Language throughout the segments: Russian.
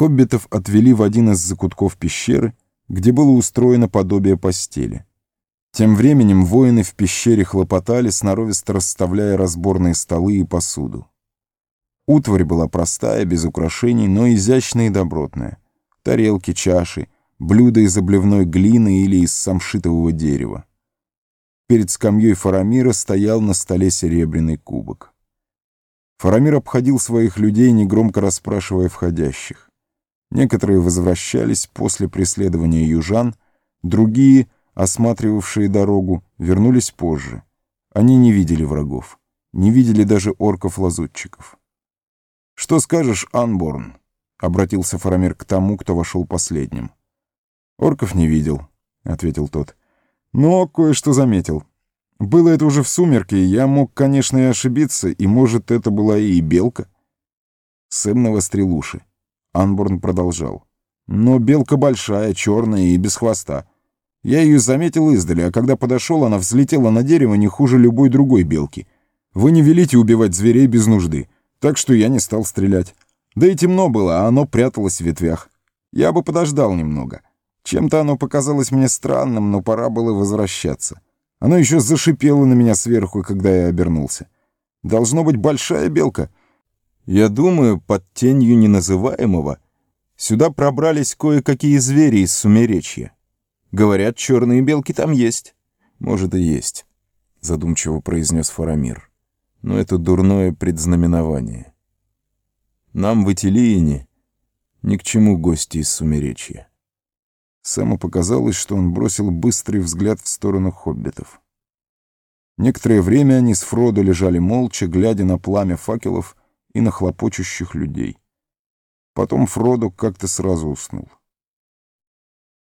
Хоббитов отвели в один из закутков пещеры, где было устроено подобие постели. Тем временем воины в пещере хлопотали, сноровисто расставляя разборные столы и посуду. Утварь была простая, без украшений, но изящная и добротная. Тарелки, чаши, блюда из обливной глины или из самшитового дерева. Перед скамьей Фарамира стоял на столе серебряный кубок. Фарамир обходил своих людей, негромко расспрашивая входящих. Некоторые возвращались после преследования южан, другие, осматривавшие дорогу, вернулись позже. Они не видели врагов, не видели даже орков-лазутчиков. «Что скажешь, Анборн?» — обратился Фарамир к тому, кто вошел последним. «Орков не видел», — ответил тот. «Но кое-что заметил. Было это уже в сумерке, я мог, конечно, и ошибиться, и, может, это была и белка». Сэм навострил уши. Анборн продолжал. «Но белка большая, черная и без хвоста. Я ее заметил издали, а когда подошел, она взлетела на дерево не хуже любой другой белки. Вы не велите убивать зверей без нужды, так что я не стал стрелять. Да и темно было, а оно пряталось в ветвях. Я бы подождал немного. Чем-то оно показалось мне странным, но пора было возвращаться. Оно еще зашипело на меня сверху, когда я обернулся. Должно быть большая белка — я думаю, под тенью неназываемого сюда пробрались кое-какие звери из сумеречья. Говорят, черные белки там есть. Может, и есть, — задумчиво произнес Фарамир. Но это дурное предзнаменование. Нам в Этилиине ни к чему гости из сумеречья. Сэму показалось, что он бросил быстрый взгляд в сторону хоббитов. Некоторое время они с Фродо лежали молча, глядя на пламя факелов и на хлопочущих людей. Потом Фродо как-то сразу уснул.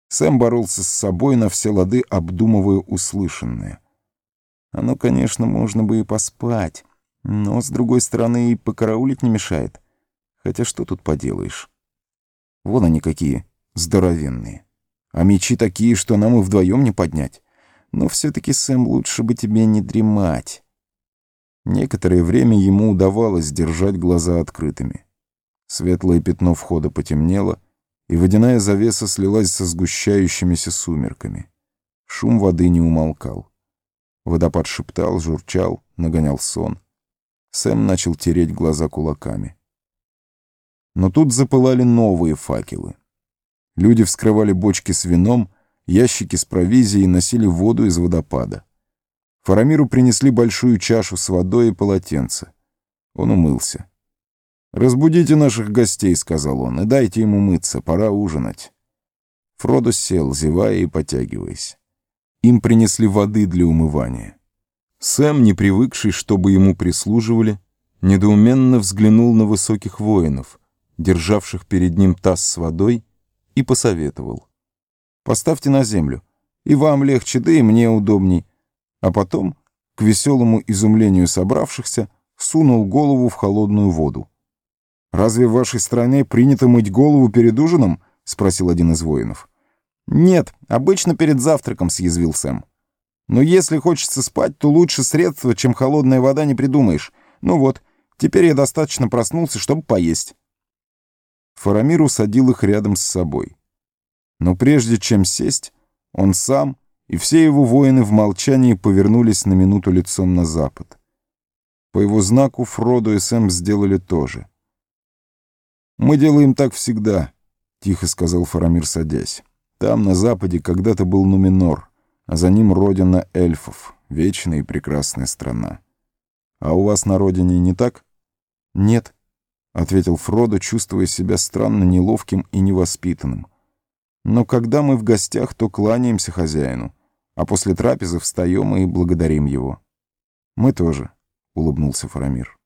Сэм боролся с собой на все лады, обдумывая услышанное. Оно, конечно, можно бы и поспать, но, с другой стороны, и покараулить не мешает. Хотя что тут поделаешь? Вон они какие, здоровенные. А мечи такие, что нам и вдвоем не поднять. Но все-таки, Сэм, лучше бы тебе не дремать. Некоторое время ему удавалось держать глаза открытыми. Светлое пятно входа потемнело, и водяная завеса слилась со сгущающимися сумерками. Шум воды не умолкал. Водопад шептал, журчал, нагонял сон. Сэм начал тереть глаза кулаками. Но тут запылали новые факелы. Люди вскрывали бочки с вином, ящики с провизией и носили воду из водопада. Фарамиру принесли большую чашу с водой и полотенце. Он умылся. «Разбудите наших гостей», — сказал он, — «и дайте им умыться, пора ужинать». Фродо сел, зевая и потягиваясь. Им принесли воды для умывания. Сэм, не привыкший, чтобы ему прислуживали, недоуменно взглянул на высоких воинов, державших перед ним таз с водой, и посоветовал. «Поставьте на землю. И вам легче, да и мне удобней а потом, к веселому изумлению собравшихся, сунул голову в холодную воду. «Разве в вашей стране принято мыть голову перед ужином?» — спросил один из воинов. «Нет, обычно перед завтраком», — съязвил Сэм. «Но если хочется спать, то лучше средства, чем холодная вода, не придумаешь. Ну вот, теперь я достаточно проснулся, чтобы поесть». Фарамир усадил их рядом с собой. Но прежде чем сесть, он сам и все его воины в молчании повернулись на минуту лицом на запад. По его знаку Фродо и Сэм сделали то же. «Мы делаем так всегда», — тихо сказал Фарамир, садясь. «Там, на западе, когда-то был Нуминор, а за ним родина эльфов, вечная и прекрасная страна. А у вас на родине не так?» «Нет», — ответил Фродо, чувствуя себя странно неловким и невоспитанным. «Но когда мы в гостях, то кланяемся хозяину» а после трапезы встаем и благодарим его. Мы тоже, — улыбнулся Фарамир.